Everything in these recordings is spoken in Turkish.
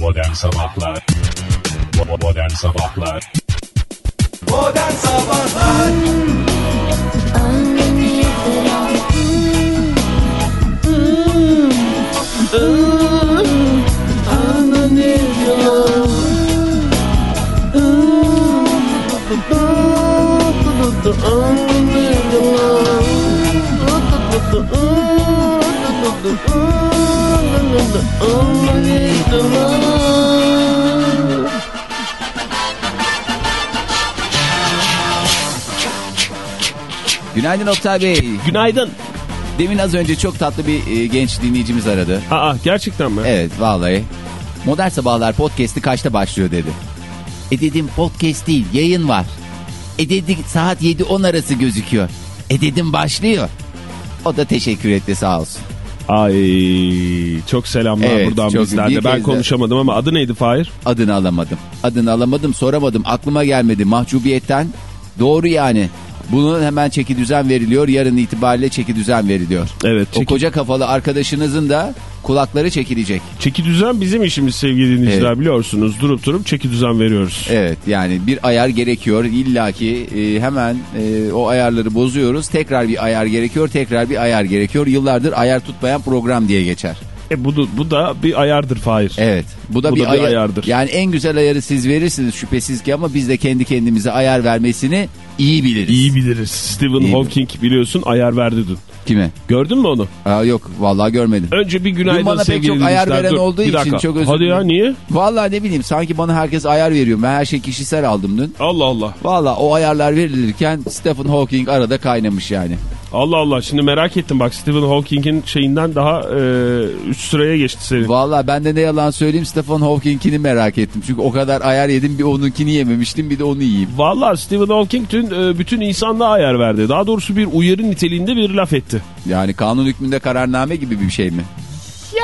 Modern Sabahlar. Bo- Modern Sabahlar. Modern Sabahlar Günaydın Oktay Bey. Günaydın. Demin az önce çok tatlı bir e, genç dinleyicimiz aradı. Aa gerçekten mi? Evet vallahi. Modern Sabahlar podcast'i kaçta başlıyor dedi. E dedim podcast değil yayın var. E dedi saat 7-10 arası gözüküyor. E dedim başlıyor. O da teşekkür etti sağ olsun. Ay çok selamlar Evet, buradan çok bizler bir de. Ben konuşamadım ama adı neydi Fahir? Adını alamadım. Adını alamadım soramadım aklıma gelmedi mahcubiyetten. Doğru yani. Bunun hemen çeki düzen veriliyor. Yarın itibariyle çeki düzen veriliyor. Evet. O Çeki, koca kafalı arkadaşınızın da kulakları çekilecek. çeki düzen bizim işimiz sevgili dinleyiciler Evet. biliyorsunuz. Durup durup çeki düzen veriyoruz. Evet yani bir ayar gerekiyor. İlla ki e, hemen e, o ayarları bozuyoruz. Tekrar bir ayar gerekiyor. Tekrar bir ayar gerekiyor. Yıllardır ayar tutmayan program diye geçer. E bu, da- bu da bir ayardır Fahir. Evet. Bu da Bu bir, da bir ayar- ayardır. Yani en güzel ayarı siz verirsiniz şüphesiz ki ama biz de kendi kendimize ayar vermesini iyi biliriz. İyi biliriz. Stephen İyi Hawking biliyorsun ayar verdi dün. Kime? Gördün mü onu? Aa, yok vallahi görmedim. Önce bir günaydın Dün bana pek çok ayar veren Dur, olduğu bir için dakika. çok özür Hadi ya dilerim. niye? Vallahi ne bileyim sanki bana herkes ayar veriyor. Ben her şey kişisel aldım dün. Allah Allah. Vallahi o ayarlar verilirken Stephen Hawking arada kaynamış yani. Allah Allah şimdi merak ettim bak Stephen Hawking'in şeyinden daha e, üst sıraya geçti senin. Vallahi ben de ne yalan söyleyeyim Stephen Hawking'ini merak ettim. Çünkü o kadar ayar yedim bir onunkini yememiştim bir de onu yiyeyim. Vallahi Stephen Hawking dün e, bütün insanlığa ayar verdi. Daha doğrusu bir uyarı niteliğinde bir laf etti. Yani kanun hükmünde kararname gibi bir şey mi?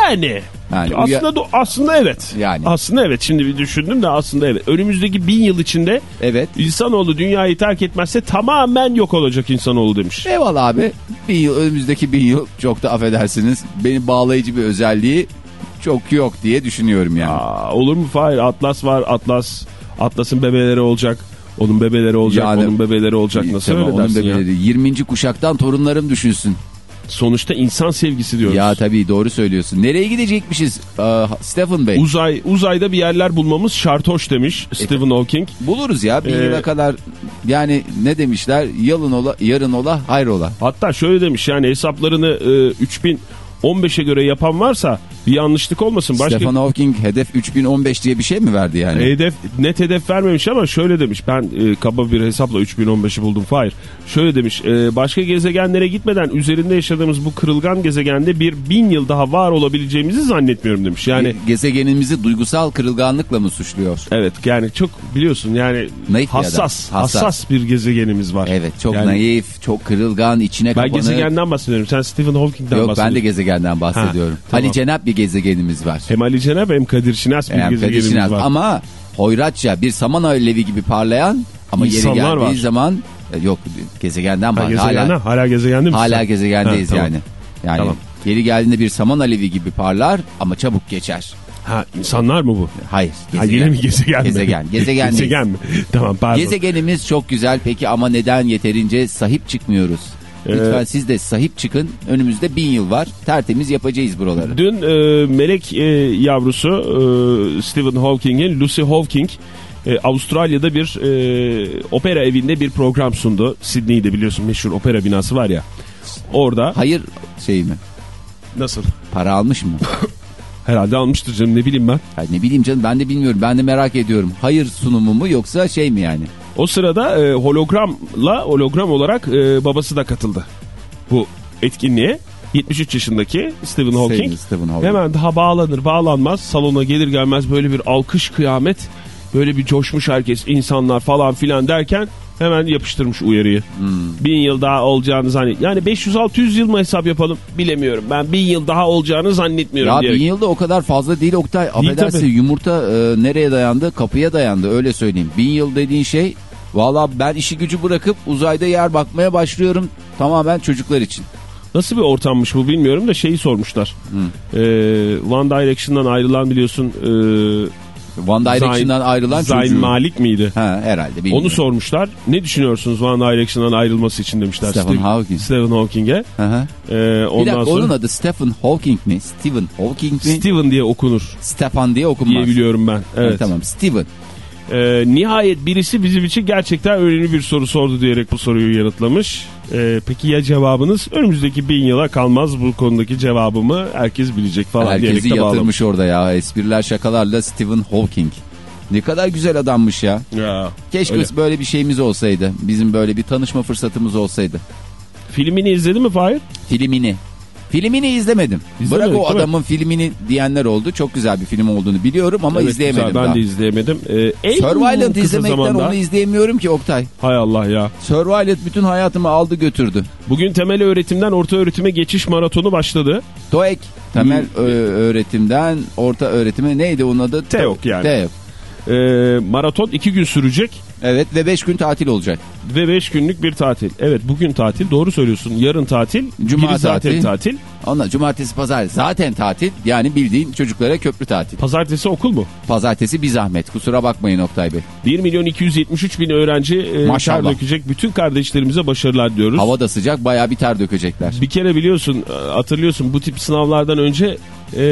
Yani, Yani aslında aslında evet. Yani. Aslında evet. Şimdi bir düşündüm de aslında evet. Önümüzdeki bin yıl içinde Evet. insanoğlu dünyayı terk etmezse tamamen yok olacak insanoğlu demiş. Eyvallah abi. Bir yıl önümüzdeki bin yıl çok da affedersiniz. Beni bağlayıcı bir özelliği çok yok diye düşünüyorum yani. Aa, olur mu Fahir? Atlas var. Atlas. Atlas'ın bebeleri olacak. Onun bebeleri olacak. Yani- onun bebeleri olacak. Nasıl Tabii öyle onun dersin ya? bebeleri. 20. kuşaktan torunlarım düşünsün. Sonuçta insan sevgisi diyoruz. Ya tabii doğru söylüyorsun. Nereye gidecekmişiz Aa, Stephen Bey? Uzay uzayda bir yerler bulmamız şartoş demiş E, Stephen Hawking. Buluruz ya bir Ee, yıla kadar yani ne demişler yalın ola yarın ola hayrola. Hatta şöyle demiş yani hesaplarını e, 3015'e göre yapan varsa bir yanlışlık olmasın. Başka Stephen Hawking hedef 3015 diye bir şey mi verdi yani? hedef net hedef vermemiş ama şöyle demiş. Ben e, kaba bir hesapla 3015'i buldum. Hayır. Şöyle demiş. e, başka gezegenlere gitmeden üzerinde yaşadığımız bu kırılgan gezegende bir bin yıl daha var olabileceğimizi zannetmiyorum demiş. Yani Ge- Gezegenimizi duygusal kırılganlıkla mı suçluyor? evet yani çok biliyorsun yani Naif hassas, Hassas. hassas bir gezegenimiz var. Evet çok Yani naif, çok kırılgan, içine Ben kapanık. gezegenden bahsediyorum. Sen Stephen Hawking'den Yok ben bahsediyorsun. de gezegenden bahsediyorum. Ha, tamam. Ali Cenap bir gezegenimiz var. Hem Ali Cenab hem Kadir Şinas bir Yani gezegenimiz Kadir Şinas. var. Ama hoyratça bir saman alevi gibi parlayan ama yeri İnsanlar geldiği var. zaman e, yok gezegenden var. gezegenden, Hala, hala, gezegende misin? hala gezegendeyiz Ha, tamam. yani. Yani Tamam. yeri geldiğinde bir saman alevi gibi parlar ama çabuk geçer. Ha insanlar mı bu? Hayır. Ha, yine mi gezegen mi? Gezegen. Gezegen. Gezegen mi? tamam pardon. Gezegenimiz çok güzel peki ama neden yeterince sahip çıkmıyoruz? Lütfen Ee, siz de sahip çıkın. Önümüzde bin yıl var. Tertemiz yapacağız buraları. Dün e, melek e, yavrusu e, Stephen Hawking'in Lucy Hawking e, Avustralya'da bir e, opera evinde bir program sundu. Sydney'de biliyorsun meşhur opera binası var ya. Orada Hayır şey mi? nasıl? Para almış mı? Herhalde almıştır canım ne bileyim ben. Ay ne bileyim canım ben de bilmiyorum. Ben de merak ediyorum. Hayır sunumu mu yoksa şey mi yani? O sırada e, hologramla hologram olarak e, babası da katıldı bu etkinliğe. 73 yaşındaki Stephen Hawking. Sevgili Stephen Hawking. Hemen daha bağlanır bağlanmaz salona gelir gelmez böyle bir alkış kıyamet böyle bir coşmuş herkes insanlar falan filan derken hemen yapıştırmış uyarıyı. Hmm. Bin yıl daha olacağını zannet. Yani 500-600 yıl mı hesap yapalım bilemiyorum. Ben bin yıl daha olacağını zannetmiyorum Ya diyerek. bin yılda o kadar fazla değil Oktay. Affedersin yumurta e, nereye dayandı? Kapıya dayandı öyle söyleyeyim. Bin yıl dediğin şey valla ben işi gücü bırakıp uzayda yer bakmaya başlıyorum. Tamamen çocuklar için. Nasıl bir ortammış bu bilmiyorum da şeyi sormuşlar. Ee, One Direction'dan ayrılan biliyorsun e, One Direction'dan ayrılan Zayn çocuğu. Malik miydi? Ha herhalde bilmiyorum. Onu sormuşlar. Ne düşünüyorsunuz One Direction'dan ayrılması için demişler. Stephen Steve- Hawking. Stephen Hawking'e. Ee, Bir ondan dakika sonra onun adı Stephen Hawking mi? Stephen Hawking mi? Steven diye okunur Stefan diye okunmaz. diye biliyorum ben. Ha, Evet. tamam Steven. Ee, nihayet birisi bizim için gerçekten önemli bir soru sordu diyerek bu soruyu yanıtlamış. Ee, peki ya cevabınız? Önümüzdeki bin yıla kalmaz bu konudaki cevabımı herkes bilecek falan Herkesi diyerek de bağlamış. yatırmış orada ya. Espriler şakalarla Stephen Hawking. Ne kadar güzel adammış ya. Ya, Keşke öyle. böyle bir şeyimiz olsaydı. Bizim böyle bir tanışma fırsatımız olsaydı. Filmini izledin mi Fahir? Filmini. Filmini izlemedim. İzlemedik, Bırak o değil mi? adamın filmini diyenler oldu. Çok güzel bir film olduğunu biliyorum ama Evet, izleyemedim güzel, ben daha. de izleyemedim. Ee, en Survivalent izlemekten zamanda... onu izleyemiyorum ki Oktay. Hay Allah ya. Survivalent bütün hayatımı aldı götürdü. Bugün temel öğretimden orta öğretime geçiş maratonu başladı. TOEIC temel Hmm. öğretimden orta öğretime neydi onun adı? TEOK yani. TEOK. Ee, maraton iki gün sürecek Evet ve 5 gün tatil olacak. ve beş günlük bir tatil. Evet bugün tatil doğru söylüyorsun. Yarın tatil. Cuma biri zaten tatil. tatil. Ondan cumartesi pazar zaten tatil. Yani bildiğin çocuklara köprü tatil. Pazartesi okul mu? Pazartesi bir zahmet. Kusura bakmayın Oktay Bey. 1 milyon 273 bin öğrenci e, Maşallah. ter dökecek. Bütün kardeşlerimize başarılar diyoruz. Hava da sıcak bayağı bir ter dökecekler. Bir kere biliyorsun e, hatırlıyorsun bu tip sınavlardan önce e,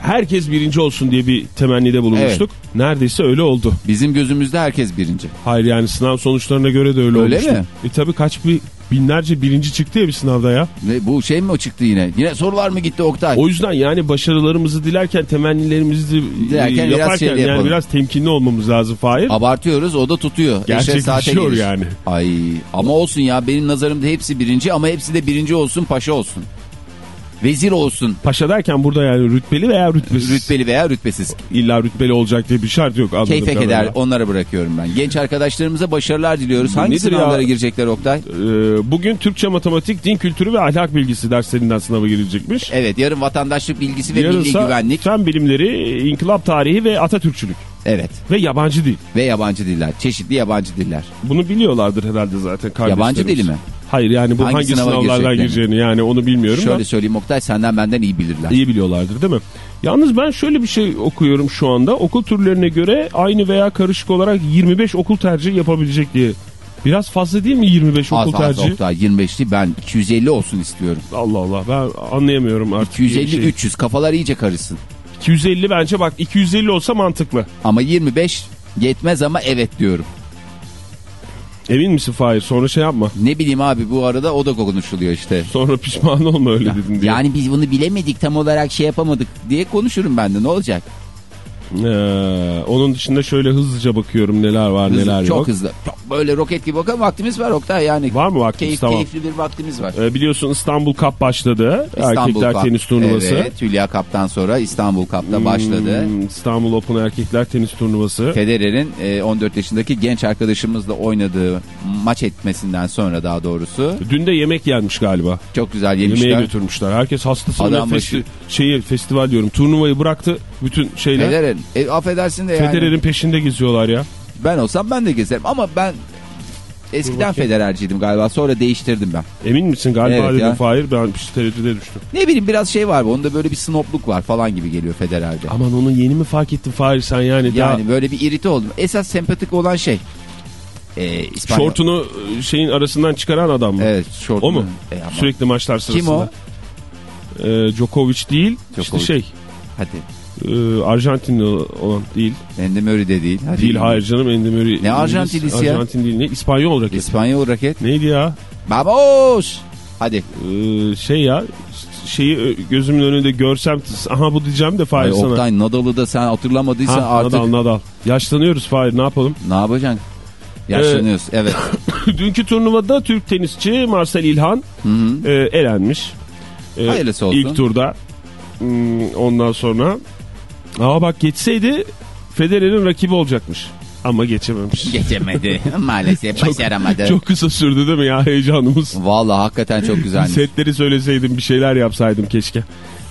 herkes birinci olsun diye bir temennide bulunmuştuk. Neredeyse öyle oldu. Bizim gözümüzde herkes birinci. Hayır yani sınav sonuçlarına göre de öyle, Öyle olmuştu. mi? E tabi kaç bir binlerce birinci çıktı ya bir sınavda ya. Ve bu şey mi o çıktı yine? Yine sorular mı gitti Oktay? O yüzden yani başarılarımızı dilerken temennilerimizi e, Dilerken biraz yaparken şeyli yani yapalım. biraz temkinli olmamız lazım Fahir. Abartıyoruz o da tutuyor. Gerçekleşiyor yani. Ay ama olsun ya benim nazarımda hepsi birinci ama hepsi de birinci olsun paşa olsun. Vezir olsun. Paşa derken burada yani rütbeli veya rütbesiz. Rütbeli veya rütbesiz. İlla rütbeli olacak diye bir şart yok. Keyfe kadarıyla. keder onlara bırakıyorum ben. Genç arkadaşlarımıza başarılar diliyoruz. Hangi nedir ya? sınavlara girecekler Oktay? Ee, bugün Türkçe, matematik, din kültürü ve ahlak bilgisi derslerinden sınava girilecekmiş. Evet yarın vatandaşlık bilgisi ve milli Yarınsa güvenlik. fen bilimleri, inkılap tarihi ve Atatürkçülük. Evet Ve yabancı dil. ve yabancı diller. Çeşitli yabancı diller. Bunu biliyorlardır herhalde zaten kardeşlerimiz. Yabancı dili mi? Hayır yani bu Hangi hangi, sınava sınavlardan gireceklerini? gireceğini yani onu bilmiyorum Şöyle da söyleyeyim Oktay senden benden iyi bilirler. iyi biliyorlardır değil mi? Yalnız ben şöyle bir şey okuyorum şu anda. Okul türlerine göre aynı veya karışık olarak 25 okul tercihi yapabilecek diye. Biraz fazla değil mi 25 Az okul az tercihi? Oktay 25'li ben 250 olsun istiyorum. Allah Allah ben anlayamıyorum artık. 250 Şey, 300 kafalar iyice karışsın. 250 bence bak 250 olsa mantıklı. Ama 25 yetmez ama evet diyorum. Emin misin Fahir? Sonra şey yapma. Ne bileyim abi bu arada o da konuşuluyor işte. Sonra pişman olma öyle dedin diye. Yani biz bunu bilemedik tam olarak şey yapamadık diye konuşurum ben de ne olacak? Ee, onun dışında şöyle hızlıca bakıyorum neler var Hızlı, neler çok yok. hızlı. Çok böyle roket gibi bakalım vaktimiz var Oktay yani. Var mı vaktimiz? Keyif, tamam. Keyifli bir vaktimiz var. Ee, biliyorsun İstanbul Cup başladı. İstanbul Erkekler Cup. tenis turnuvası. Evet Hülya Kap'tan sonra İstanbul Cup'ta başladı. Hmm, İstanbul Open Erkekler tenis turnuvası. Federer'in e, 14 yaşındaki genç arkadaşımızla oynadığı maç etmesinden sonra daha doğrusu Dün de yemek yenmiş galiba. çok güzel Yemeğe yemişler. götürmüşler. Herkes hastası Adam festi- şeyi, festival diyorum. Turnuvayı bıraktı. Bütün şeyler. Federer'in e, affedersin de yani Federer'in peşinde geziyorlar ya. ben olsam ben de gezerim ama ben eskiden Federer'ciydim galiba sonra değiştirdim ben. Emin misin galiba Evet dedim. Fahir. Ben bir tereddüde düştüm. Ne bileyim biraz şey var onda böyle bir snobluk var falan gibi geliyor Federer'de. Aman onu yeni mi fark ettin Fahir sen yani? Yani daha böyle bir irite oldum. Esas sempatik olan şey. E, İspanyol. şortunu e, şeyin arasından çıkaran adam mı? Evet şortunu. O mu? E, ama- Sürekli maçlar sırasında. Kim o? Ee, Djokovic değil. Djokovic. İşte şey. Hadi. E, Arjantinli olan değil. Endemöri de değil. Hadi. Değil hayır canım Endemiri. Ne Arjantinlisi ya? Arjantin değil ne İspanyol raket. İspanyol raket. Neydi ya? Vamos. Hadi. Ee, şey ya şeyi ö- gözümün önünde görsem aha bu diyeceğim de Fahir sana. Oktay Nadal'ı da sen hatırlamadıysan Ha, artık Nadal Nadal. Yaşlanıyoruz Fahir ne yapalım? ne yapacaksın? Yaşlanıyoruz. Evet. Dünkü turnuvada Türk tenisçi Marcel İlhan Hı hı. e, elenmiş. E, Hayırlısı olsun. İlk turda. Hmm, ondan sonra Aa bak geçseydi Federer'in rakibi olacakmış. Ama geçememiş. Geçemedi. Maalesef başaramadı. Çok kısa sürdü değil mi ya heyecanımız? Vallahi hakikaten çok güzelmiş. Setleri söyleseydim bir şeyler yapsaydım keşke.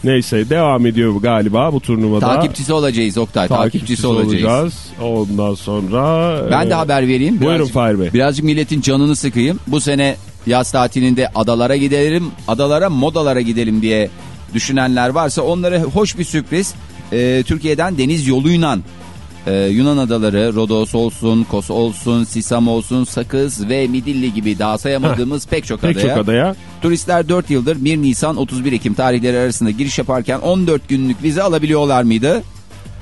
Neyse devam ediyor galiba bu turnuvada. Takipçisi olacağız Oktay. Takipçisi, olacağız. olacağız. Ondan sonra... Ben e, de haber vereyim. Buyurun Birazcık- Fahir Bey. Birazcık milletin canını sıkayım. Bu sene yaz tatilinde adalara gidelim, adalara modalara gidelim diye düşünenler varsa onlara hoş bir sürpriz. Ee, Türkiye'den deniz yoluyla e, Yunan adaları, Rodos olsun, Kos olsun, Sisam olsun, Sakız ve Midilli gibi daha sayamadığımız pek çok Pek adaya. çok adaya. Turistler 4 yıldır 1 Nisan 31 Ekim tarihleri arasında giriş yaparken 14 günlük vize alabiliyorlar mıydı?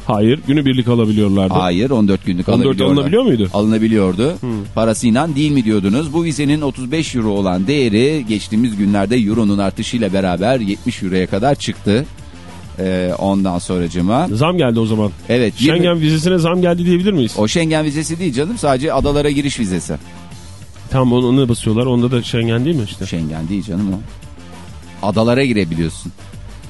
Hayır günübirlik alabiliyorlardı. Hayır 14 günlük 14 alabiliyorlar. alınabiliyor muydu? Alınabiliyordu. Parasıyla değil mi diyordunuz? Bu vizenin 35 euro olan değeri geçtiğimiz günlerde euronun artışıyla beraber 70 euroya kadar çıktı. Ee, ondan sonracıma. Zam geldi o zaman. Evet. bir- Schengen vizesine zam geldi diyebilir miyiz? O Schengen vizesi değil canım sadece adalara giriş vizesi. Tam onu, onu basıyorlar. Onda da Schengen değil mi işte? Schengen değil canım o. Adalara girebiliyorsun.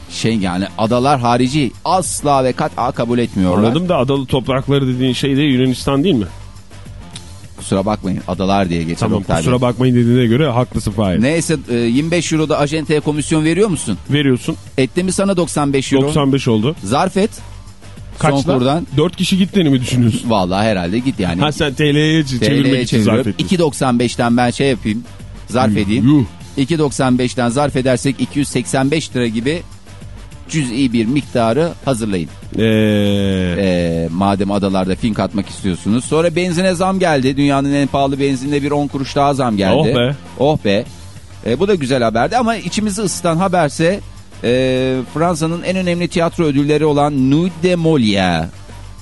Schengen yani adalar harici asla ve kat'a kabul etmiyorlar. Anladım da adalı toprakları dediğin şey de Yunanistan değil mi? Kusura bakmayın adalar diye geçer. Tamam Oktay kusura bakmayın dediğine göre haklısın Fahir. Neyse e, 25 euroda ajenteye komisyon veriyor musun? Veriyorsun. Etti mi sana 95 euro? 95 oldu. Zarf et. Son Kaçla? kurdan. 4 kişi gittiğini mi düşünüyorsun? Vallahi herhalde git yani. Ha sen TL'ye TL'ye çevirmek için zarf ettin. 2.95'ten ben şey yapayım. Zarf edeyim. Yuh. 2.95'ten zarf edersek 285 lira gibi cüz'i bir miktarı hazırlayın. Ee, Ee, madem adalarda fink atmak istiyorsunuz. Sonra benzine zam geldi. Dünyanın en pahalı benzinine bir 10 kuruş daha zam geldi. Oh be. Oh be. Ee, bu da güzel haberdi ama içimizi ısıtan haberse e, Fransa'nın en önemli tiyatro ödülleri olan Nuit de Molière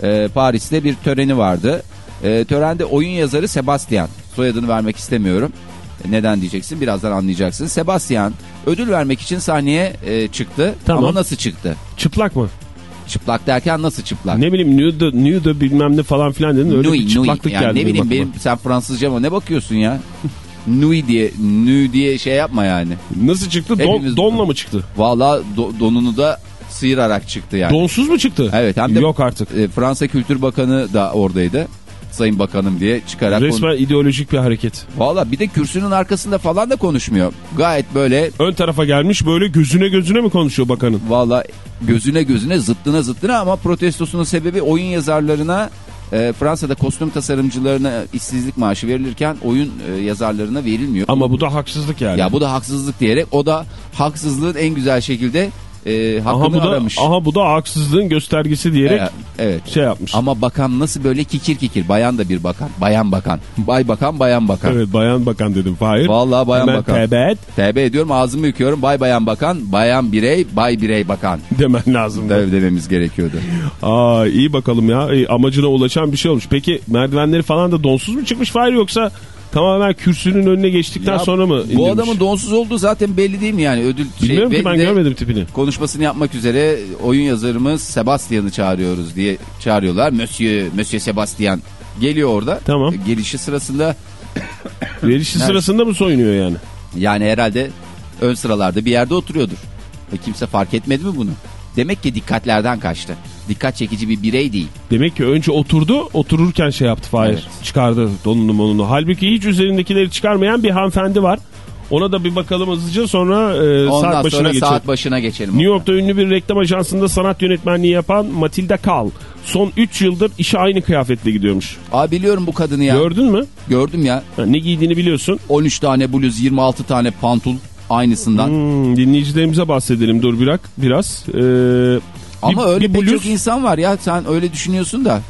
e, Paris'te bir töreni vardı. E, törende oyun yazarı Sebastian. Soyadını vermek istemiyorum. Neden diyeceksin birazdan anlayacaksın. Sebastian ödül vermek için sahneye e, çıktı. Tamam. Ama nasıl çıktı? çıplak mı? Çıplak derken nasıl çıplak? Ne bileyim nude, nude bilmem ne falan filan dedin. Öyle Nui, bir nui. çıplaklık Yani geldi. ne bileyim benim sen Fransızca mı ne bakıyorsun ya? Nui diye, nü diye şey yapma yani. Nasıl çıktı? Don- Hepimiz- donla mı çıktı? Vallahi do- donunu da sıyırarak çıktı yani. Donsuz mu çıktı? Evet hem de Yok artık. e, Fransa Kültür Bakanı da oradaydı. Sayın Bakanım diye çıkarak. Resmen ideolojik bir hareket. Valla bir de kürsünün arkasında falan da konuşmuyor. Gayet böyle Ön tarafa gelmiş böyle gözüne gözüne mi konuşuyor bakanın? valla gözüne gözüne zıttına zıttına ama protestosunun sebebi oyun yazarlarına e, Fransa'da kostüm tasarımcılarına işsizlik maaşı verilirken oyun e, yazarlarına verilmiyor. Ama bu da haksızlık yani. Ya bu da haksızlık diyerek o da haksızlığın en güzel şekilde e, hakkını aha bu da aramış. aha bu da haksızlığın göstergesi diyerek E, evet. şey yapmış. Ama bakan nasıl böyle kikir kikir bayan da bir bakan. Bayan bakan. Bay bakan bayan bakan. Evet bayan bakan dedim Fahir. Vallahi bayan Hemen bakan. tebet TB ediyorum ağzımı yıkıyorum. Bay bayan bakan, bayan birey, bay birey bakan. demen lazım. Dev dememiz gerekiyordu. Aa iyi bakalım ya. İyi, amacına ulaşan bir şey olmuş. Peki merdivenleri falan da donsuz mu çıkmış Fahir yoksa tamamen kürsünün önüne geçtikten Ya, sonra mı indirmiş? Bu adamın donsuz olduğu zaten belli değil mi yani? Ödül şey, Bilmiyorum ki ben görmedim tipini. Konuşmasını yapmak üzere oyun yazarımız Sebastian'ı çağırıyoruz diye çağırıyorlar. Monsieur, Monsieur Sebastian geliyor orada. Tamam. Gelişi sırasında Nerede? sırasında mı soyunuyor yani? yani herhalde ön sıralarda bir yerde oturuyordur. Ve kimse fark etmedi mi bunu? Demek ki dikkatlerden kaçtı. Dikkat çekici bir birey değil. Demek ki önce oturdu, otururken şey yaptı Fahir. Evet. Çıkardı donunu monunu. Halbuki hiç üzerindekileri çıkarmayan bir hanımefendi var. Ona da bir bakalım hızlıca sonra e, Ondan saat başına sonra geçelim. saat başına geçelim. New York'ta ünlü bir reklam ajansında sanat yönetmenliği yapan Matilda Kal. Son 3 yıldır işe aynı kıyafetle gidiyormuş. Aa biliyorum bu kadını ya. Gördün mü? Gördüm ya. Ha, ne giydiğini biliyorsun. 13 tane bluz, 26 tane pantul aynısından. Hmm, dinleyicilerimize bahsedelim dur biraz. biraz. Ee, Ama bir- öyle bir pek bluz- çok insan var ya. Sen öyle düşünüyorsun da.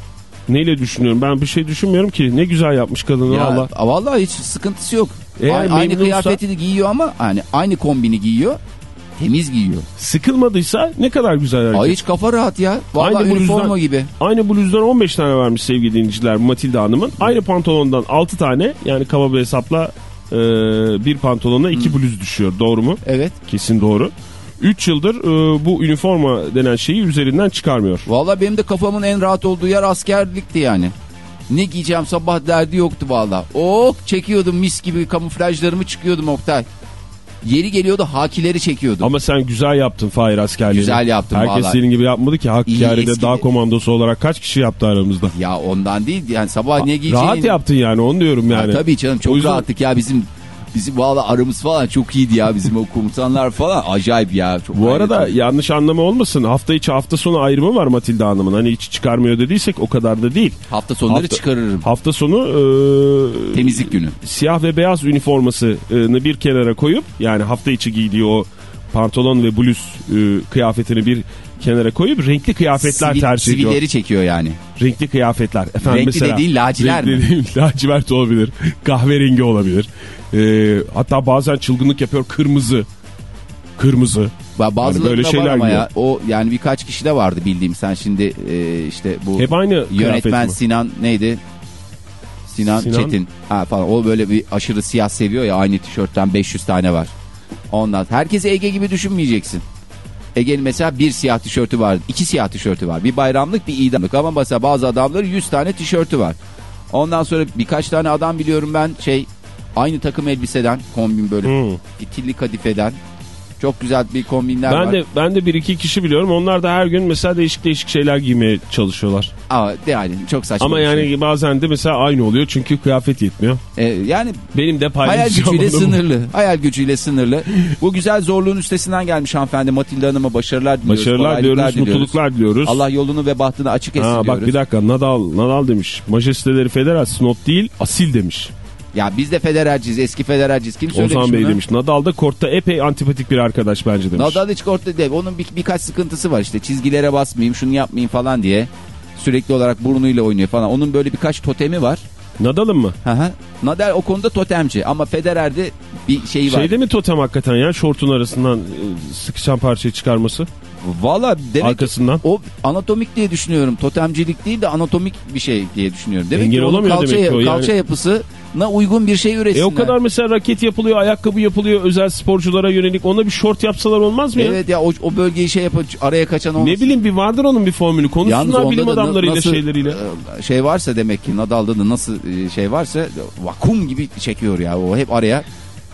Neyle düşünüyorum? Ben bir şey düşünmüyorum ki. Ne güzel yapmış kadını Ya, valla. Vallahi hiç sıkıntısı yok. Eğer aynı memnunsa- kıyafeti de giyiyor ama hani aynı kombini giyiyor. Temiz giyiyor. Sıkılmadıysa ne kadar güzel hareket. Ay hiç kafa rahat ya. Vallahi Aynı bluzdan- gibi. Aynı bluzdan 15 tane vermiş sevgili dinleyiciler Matilda Hanım'ın. Aynı pantolondan 6 tane yani kaba bir hesapla e, bir pantolona 2 bluz düşüyor. Doğru mu? Evet. Kesin doğru. 3 yıldır e, bu üniforma denen şeyi üzerinden çıkarmıyor. Vallahi benim de kafamın en rahat olduğu yer askerlikti yani. Ne giyeceğim sabah derdi yoktu vallahi. Oh çekiyordum mis gibi kamuflajlarımı çıkıyordum Oktay. Yeri geliyordu hakileri çekiyordum. Ama sen güzel yaptın Fahir askerliğini. Güzel yaptım Herkes vallahi. senin gibi yapmadı ki. Hakkari'de eski- dağ komandosu olarak kaç kişi yaptı aramızda? Ya ondan değil yani sabah ne giyeceğini... Rahat yaptın yani onu diyorum Ya yani. tabii canım çok yüzden- rahattık ya bizim Bizim valla aramız falan çok iyiydi ya bizim o komutanlar falan acayip ya. Çok Bu arada gayret- yanlış anlama olmasın. Hafta içi hafta sonu ayrımı var Matilda Hanım'ın. Hani hiç çıkarmıyor dediysek o kadar da değil. hafta sonları Hafta- çıkarırım. Hafta sonu e, Temizlik günü. siyah ve beyaz üniformasını bir kenara koyup yani hafta içi giydiği o pantolon ve bluz e, kıyafetini bir kenara koyup renkli kıyafetler Sivil- tercih ediyor. sivilleri çekiyor yani. Renkli kıyafetler. Efendim Renkli mesela, dediğin laciler renkli mi? dediğin lacivert olabilir. Kahverengi olabilir. E, hatta bazen çılgınlık yapıyor kırmızı. Kırmızı. Ba- Bazılarında böyle var şeyler ama giyiyor. ya. O yani birkaç kişi de vardı bildiğim. Sen şimdi e, işte bu Hep aynı yönetmen? Sinan neydi? Sinan, Sinan- Çetin. Ha, falan. O böyle bir aşırı siyah seviyor ya aynı tişörtten 500 tane var. Ondan herkesi Ege gibi düşünmeyeceksin. Ege'nin mesela bir siyah tişörtü var. iki siyah tişörtü var. Bir bayramlık bir idamlık. Ama mesela bazı adamların 100 tane tişörtü var. Ondan sonra birkaç tane adam biliyorum ben şey aynı takım elbiseden kombin böyle Hmm. fitilli kadifeden çok güzel bir kombinler var. Ben de ben de bir iki kişi biliyorum. Onlar da her gün mesela değişik değişik şeyler giymeye çalışıyorlar. Ama yani çok saçma. Ama yani şey. bazen de mesela aynı oluyor çünkü kıyafet yetmiyor. E, yani Benim de hayal gücüyle sınırlı. Hayal gücüyle sınırlı. Bu güzel zorluğun üstesinden gelmiş hanımefendi Matilda Hanım'a başarılar diliyoruz. Başarılar kolaylıklar diyoruz, mutluluklar diliyoruz. Allah yolunu ve bahtını açık etsin diyoruz. bak bir dakika Nadal Nadal demiş. Majesteleri federal snot değil asil demiş. Ya biz de federerciyiz eski federerciyiz. Kim söylemiş Ozan Bey bunu? demiş. Nadal da kortta epey antipatik bir arkadaş bence demiş. Nadal hiç korktu değil. Onun bir, birkaç sıkıntısı var işte. Çizgilere basmayayım şunu yapmayayım falan diye. Sürekli olarak burnuyla oynuyor falan. Onun böyle birkaç totemi var. Nadal'ın mı? Hı hı. Nadal o konuda totemci ama Federer'de bir şeyi var. Şeyde mi totem hakikaten ya şortun arasından e, sıkışan parçayı çıkarması Valla demek arkasından. o anatomik diye düşünüyorum. Totemcilik değil de anatomik bir şey diye düşünüyorum. Demek Engel ki onun kalça, demek ki o yani. kalça yapısına uygun bir şey E üretsinler. o kadar mesela raket yapılıyor, ayakkabı yapılıyor özel sporculara yönelik. Ona bir şort yapsalar olmaz mı ya? Evet ya o, o bölgeyi şey yapıp araya kaçan olmasın. Ne bileyim bir vardır onun bir formülü. Konuşsunlar bilim da na- adamlarıyla nasıl, şeyleriyle. e, Şey varsa demek ki Nadal'da da nasıl e, şey varsa vakum gibi çekiyor ya. O hep araya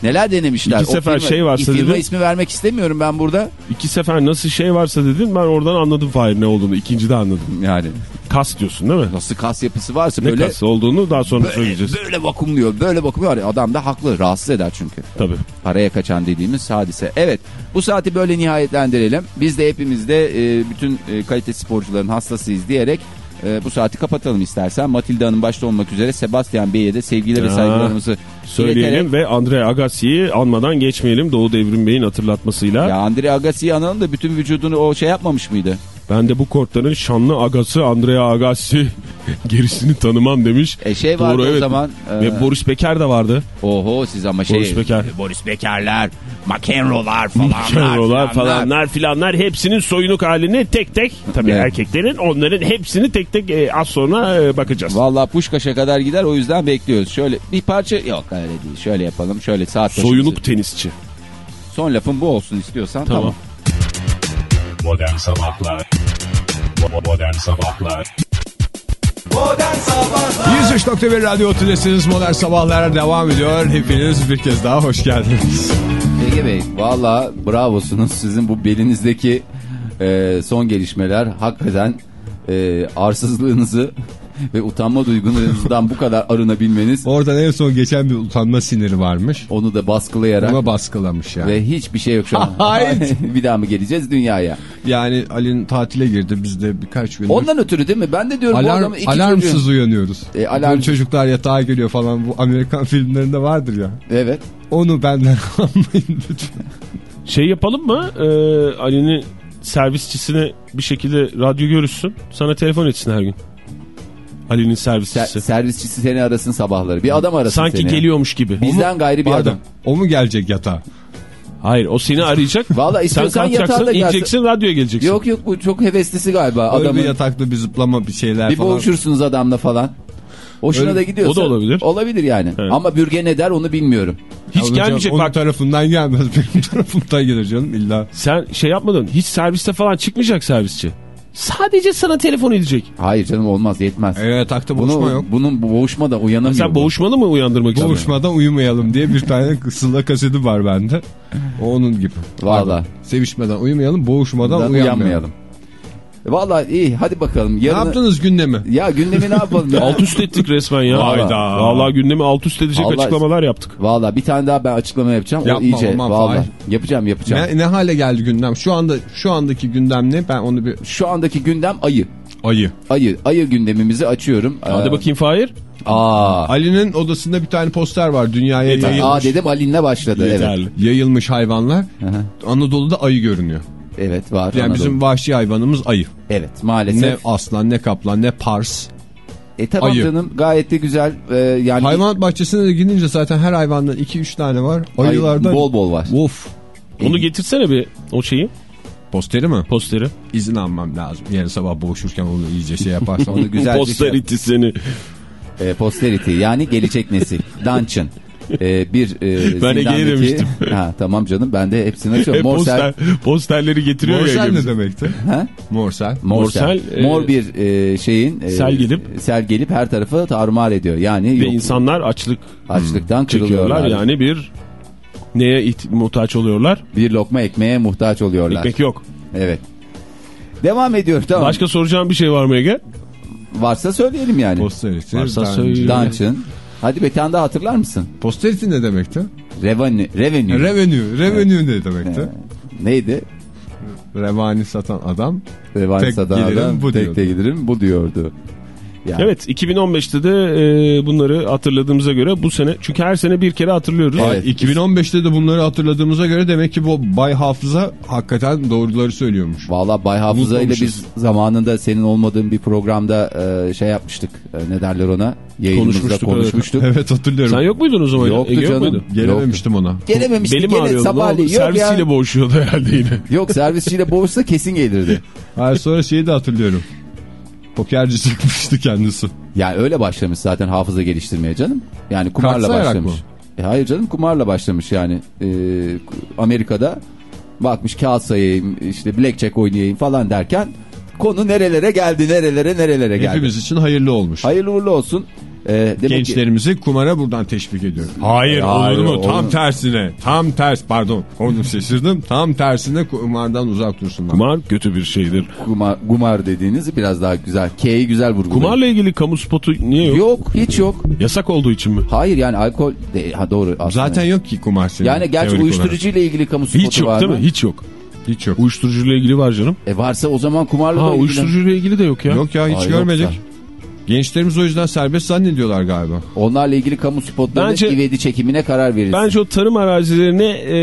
neler denemişler. İki sefer firma- şey varsa firma dedi. ismi vermek istemiyorum ben burada. İki sefer nasıl şey varsa dedin ben oradan anladım Fahir ne olduğunu. İkinci de anladım. Yani Kas diyorsun değil mi? nasıl kas yapısı varsa Ne böyle kas olduğunu daha sonra böyle, söyleyeceğiz. böyle vakumluyor. Böyle vakumluyor. Adam da haklı. Rahatsız eder çünkü. Tabii. Araya kaçan dediğimiz hadise. Evet bu saati böyle nihayetlendirelim. Biz de hepimiz de e, bütün e, kalite sporcuların hastasıyız diyerek e, bu saati kapatalım istersen. Matilda Hanım başta olmak üzere Sebastian Bey'e de sevgiler ve saygılarımızı Söyleyelim ileterek- ve Andrea Agassi'yi anmadan geçmeyelim Doğu Devrim Bey'in hatırlatmasıyla. Ya Andre Agassi'yi analım da bütün vücudunu o şey yapmamış mıydı? Ben de bu kortların şanlı agası Andrea Agassi gerisini tanımam demiş. E şey vardı Doğru, o evet. zaman. e, Ve Boris Becker de vardı. oho siz ama şey. Boris Becker. Boris Becker'ler, McEnroe'lar falanlar. Filanlar. falanlar filanlar hepsinin soyunuk halini tek tek tabii Evet. erkeklerin onların hepsini tek tek e, az sonra e, bakacağız. Vallahi Puşkaş'a kadar gider o yüzden bekliyoruz. Şöyle bir parça yok öyle değil. Şöyle yapalım. Şöyle saat başımızı- Soyunuk tenisçi. Son lafın bu olsun istiyorsan tamam. Tamam. Modern Sabahlar Modern Sabahlar Modern Sabahlar 103.1 Radyo Tülesi'niz Modern Sabahlar devam ediyor. Hepiniz bir kez daha hoş geldiniz. Ege Bey valla bravosunuz. Sizin bu belinizdeki e, son gelişmeler hakikaten e, arsızlığınızı ve utanma duygunuzdan bu kadar arınabilmeniz Orada en son geçen bir utanma siniri varmış. onu da baskılayarak Ona baskılamış yani. ve hiçbir şey yok şu an. Hayır. bir daha mı geleceğiz dünyaya? Yani Ali'nin tatile girdi biz de birkaç gündür. Ondan ötürü değil mi? Ben de diyorum bu Alarm, adamın iki alarmsız çocuğu- uyanıyoruz. E, alarm- Böyle çocuklar yatağa geliyor falan bu Amerikan filmlerinde vardır ya. Evet. Onu benden almayın lütfen. Şey yapalım mı? Ee, Ali'nin servisçisine bir şekilde radyo görüşsün. Sana telefon etsin her gün. Ali'nin Ser- servisçisi. servisçisi seni arasın sabahları. Bir adam arasın Sanki seni. geliyormuş gibi. Bizden gayri bir Pardon adam. o mu gelecek yatağa? Hayır o seni arayacak. Valla Sen istiyorsan yatağa kalkacaksın, da gelsin. ineceksin, radyoya geleceksin. Yok yok bu çok heveslisi galiba. Öyle Adamın bir yatakta bir zıplama bir şeyler bir falan. boğuşursunuz adamla falan. Hoşuna Öyle- da gidiyorsa. o da olabilir. Olabilir yani. Evet. Ama bürge ne der onu bilmiyorum. Hiç Onun gelmeyecek onun bak. tarafından gelmez benim tarafımdan gelir canım illa. Sen şey yapmadın. Hiç serviste falan çıkmayacak servisçi. Sadece sana telefon edecek. Hayır canım olmaz yetmez. Evet Bunu, boğuşma yok. Bunun bu boğuşma da uyanamıyor. Sen boğuşmalı mı uyandırmak istiyorsun? Boğuşmadan uyumayalım diye bir tane sıla kaseti var bende. O onun gibi. Valla. Sevişmeden uyumayalım, boğuşmadan uyanmayalım. uyanmayalım. Vallahi iyi hadi bakalım. Ne Yarın... yaptınız gündemi? Ya gündemi ne yapalım ya? Alt üst ettik resmen ya. Hayda. Vallahi gündemi alt üst edecek Vallahi- açıklamalar yaptık. Vallahi bir tane daha ben açıklama yapacağım. o Yapma, iyice. olmaz, Vallahi. Yapacağım yapacağım. Ne, ne hale geldi gündem? Şu anda şu andaki gündem ne? Ben onu bir Şu andaki gündem ayı. ayı. Ayı. Ayı gündemimizi açıyorum. Hadi Ee, bakayım Fahir. Aa. Ali'nin odasında bir tane poster var. Dünyaya Yeter. yayılmış, Aa dedim Ali'nle başladı. Evet. Yeterli. yayılmış hayvanlar. hı. Anadolu'da ayı görünüyor. Evet var. Yani Anadolu. bizim vahşi hayvanımız ayı. Evet maalesef. Ne aslan, ne kaplan, ne pars. E tamam ayı. canım gayet de güzel. Ee, yani Hayvanat bahçesine de gidince zaten her hayvandan 2-3 tane var. Ayı Ayılardan bol bol var. Of. Onu getirsene bir o şeyi Posteri mi? posteri. İzin almam lazım. Yarın sabah boğuşurken onu iyice şey yaparsam. Onu güzel Posterity seni. e, posterity yani gelecek nesil. Dungeon. E, bir e, Ben Ege'ye zindandaki- demiştim. Ha, tamam canım ben de hepsini açıyorum. Hep Morsel. poster, posterleri getiriyor ya. Morsel ne demekti? Ha? Morsel. Morsel. Morsel, e, Mor bir e, şeyin. e, sel gelip- Sel gelip her tarafı tarumar ediyor. Yani Ve yok, insanlar açlık açlıktan çekiyorlar. kırılıyorlar. Yani bir neye muhtaç oluyorlar? Bir lokma ekmeğe muhtaç oluyorlar. Ekmek yok. Evet. Devam ediyor tamam. Başka soracağım bir şey var mı Ege? Varsa söyleyelim yani. Posterity. Varsa ben- söyle. Dungeon. Hadi bir tane daha hatırlar mısın? Posterity ne demekti? Revenue. Revenue. Revenue. Revenue ne demekti? Neydi? Revani satan adam. Revenue Tek satan adam, bu tek diyordu. de gelirim bu diyordu. Yani, Evet 2015'te de e, bunları hatırladığımıza göre bu sene çünkü her sene bir kere hatırlıyoruz. Evet. 2015'te de bunları hatırladığımıza göre demek ki bu Bay Hafıza hakikaten doğruları söylüyormuş. Valla Bay Hafıza ile biz zamanında senin olmadığın bir programda e, şey yapmıştık. E, ne derler ona? Yayınımızda Konuşmuştuk, konuşmuştuk. Evet hatırlıyorum. Sen yok muydun o zaman? Yoktu Ege yok canım. muydu? Gelememiştim ona. Gelememiştik. Belim Gene ağrıyordu. sabahleyin. Yok Servisiyle ya. boğuşuyordu herhalde yine. Yok servisçiyle boğuşsa kesin gelirdi. Hayır sonra şeyi de hatırlıyorum. Pokerci çıkmıştı kendisi. Yani öyle başlamış zaten hafıza geliştirmeye canım. Yani kumarla başlamış. E, hayır canım kumarla başlamış yani. E, Amerika'da bakmış kağıt sayayım işte blackjack oynayayım falan derken konu nerelere geldi nerelere nerelere geldi. Hepimiz için hayırlı olmuş. Hayırlı uğurlu olsun. E, demek ki- Gençlerimizi kumara buradan teşvik ediyorum. Hayır, Hayır, olur mu? olur Tam tersine. Tam ters pardon. Onu şaşırdım. Tam tersine kumardan uzak dursunlar. Kumar kötü bir şeydir. Kumar, kumar dediğiniz biraz daha güzel. K'yi güzel vurgulayın. Kumarla ilgili kamu spotu niye yok? Yok hiç yok. Yasak olduğu için mi? Hayır yani alkol de, ha doğru aslında. Zaten yok ki kumar senin. yani gerçi uyuşturucu ile ilgili kamu spotu Hiç yok var değil mı? mi? Hiç yok. Hiç yok. Uyuşturucuyla ilgili var canım. E varsa o zaman kumarla Ha da ilgili. uyuşturucuyla ilgili de yok ya. Yok ya hiç Ay, görmedik. yoksa. Gençlerimiz o yüzden serbest zannediyorlar galiba. Onlarla ilgili kamu spotlarının Bence- ivedi çekimine karar verilsin. Bence o tarım arazilerine e,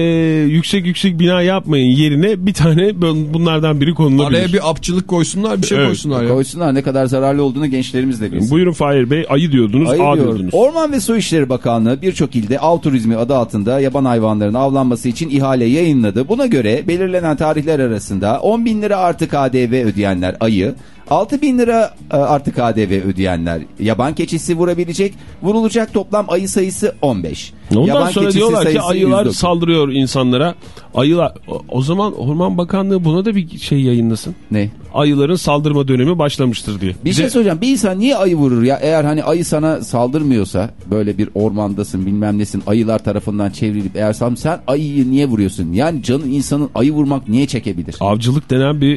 yüksek yüksek bina yapmayın yerine bir tane bu- bunlardan biri konulabilir. Araya bir apçılık koysunlar bir şey Evet. koysunlar ya. Koysunlar ne kadar zararlı olduğunu gençlerimiz de bilsin. Buyurun Fahir Bey ayı diyordunuz Ayı A diyor. diyordunuz. Orman ve Su İşleri Bakanlığı birçok ilde av turizmi adı altında yaban hayvanlarının avlanması için ihale yayınladı. Buna göre belirlenen tarihler arasında 10 bin lira artı KDV ödeyenler ayı, 6 bin lira e, artı KDV ödeyenler yaban keçisi vurabilecek. Vurulacak toplam ayı sayısı 15. Ondan yaban sonra keçisi diyorlar ki ayılar 109. saldırıyor insanlara. Ayılar o, o zaman Orman Bakanlığı buna da bir şey yayınlasın. Ne? Ayıların saldırma dönemi başlamıştır diye. Bir şey söyleyeceğim. Bir insan niye ayı vurur ya? Eğer hani ayı sana saldırmıyorsa böyle bir ormandasın bilmem nesin ayılar tarafından çevrilip eğer sen, sen ayıyı niye vuruyorsun? Yani canın insanın ayı vurmak niye çekebilir? Avcılık denen bir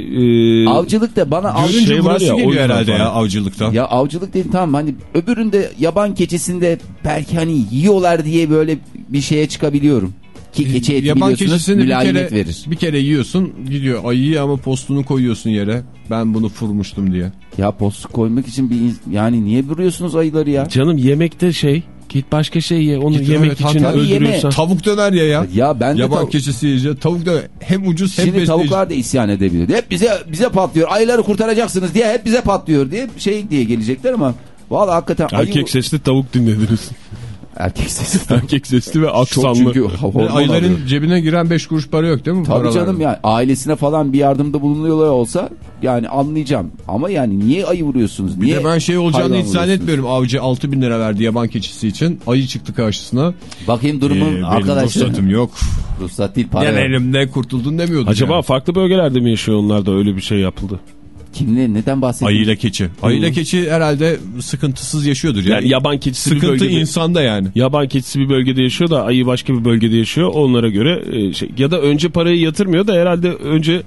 e, Avcılık da bana av... Görünce şey var ya, geliyor herhalde falan. ya avcılıkta. Ya avcılık dedi tamam hani öbüründe yaban keçisinde belki hani yiyorlar diye böyle bir şeye çıkabiliyorum. Ki keçi eti Yaban biliyorsunuz mülayimet kere, verir. bir kere yiyorsun gidiyor ayıyı ama postunu koyuyorsun yere. Ben bunu vurmuştum diye. Ya postu koymak için bir yani niye vuruyorsunuz ayıları ya? canım yemekte şey git başka şey ye onu Git, yemek evet, için öldürüyorsan. Tavuk döner ya ya. Ya ben de Yaban tav- keçisi yiyince tavuk döner hem ucuz hem Şimdi tavuklar da isyan edebilir. Hep bize bize patlıyor. Ayıları kurtaracaksınız diye hep bize patlıyor diye şey diye gelecekler ama vallahi hakikaten ayı Erkek sesli tavuk dinlediniz. erkek sesi. Erkek sesli ve Çok aksanlı. çünkü Yani hormon ayıların alıyor. cebine giren 5 kuruş para yok değil mi? Tabii paralarda? canım yani ailesine falan bir yardımda bulunuyorlar olsa yani anlayacağım. Ama yani niye ayı vuruyorsunuz? Bir Niye de ben şey olacağını hiç zannetmiyorum. Avcı 6 bin lira verdi yaban keçisi için. Ayı çıktı karşısına. Bakayım Ee, durumun benim arkadaşlar. ruhsatım yok. Ruhsat değil para. Gel yok. elimde kurtuldun demiyordu. Acaba yani. farklı bölgelerde mi yaşıyor onlar da öyle bir şey yapıldı? Kimle neden bahsediyorsun? Ayıyla keçi. Ayıyla keçi herhalde sıkıntısız yaşıyordur. Yani, Yani yaban keçisi bir sıkıntı bölgede... insanda yani. Yaban keçisi bir bölgede yaşıyor da ayı başka bir bölgede yaşıyor. Onlara göre e, şey ya da önce parayı yatırmıyor da herhalde önce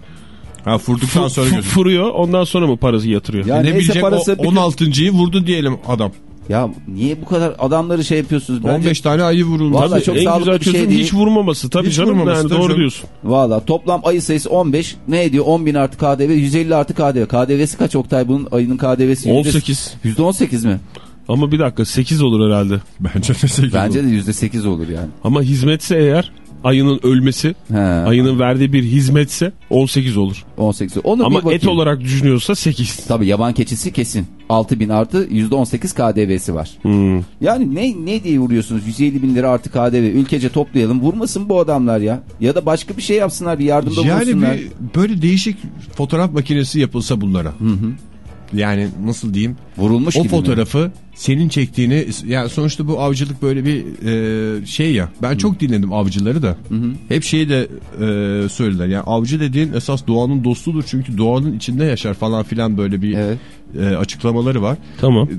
Ha vurduktan sonra Fu- gözü. Furuyor ondan sonra mı parası yatırıyor? Ya ne neyse bilecek parası o bütün- 16.yı vurdu diyelim adam. Ya niye bu kadar adamları şey yapıyorsunuz? Bence 15 tane ayı vurulmuş. Vallahi Tabii, çok en sağlıklı güzel bir şey değil. hiç vurmaması. Tabii Hiç canım vurmaması, yani tabii doğru canım. diyorsun. Valla toplam ayı sayısı 15. Ne ediyor? 10 bin artı KDV 150 artı KDV. KDV'si kaç Oktay bunun ayının KDV'si? yüzde- 18. %18 mi? Ama bir dakika 8 olur herhalde. Bence de 8 Bence de %8 olur yani. Ama hizmetse eğer ayının ölmesi, He. ayının verdiği bir hizmetse 18 olur. 18. Onu bir Ama et olarak düşünüyorsa 8. Tabii yaban keçisi kesin. 6000 artı %18 KDV'si var. Hmm. Yani ne ne diye vuruyorsunuz? 150 bin lira artı KDV. Ülkece toplayalım. Vurmasın bu adamlar ya. Ya da başka bir şey yapsınlar. Bir yardımda Yani bulunsunlar. bir böyle değişik fotoğraf makinesi yapılsa bunlara. Yani nasıl diyeyim? Vurulmuş o gibi mi? fotoğrafı senin çektiğini yani sonuçta bu avcılık böyle bir e, şey ya. Ben çok dinledim avcıları da. Hep şeyi de e, söylediler. Yani avcı dediğin esas doğanın dostudur çünkü doğanın içinde yaşar falan filan böyle bir Evet. e, açıklamaları var. Tamam.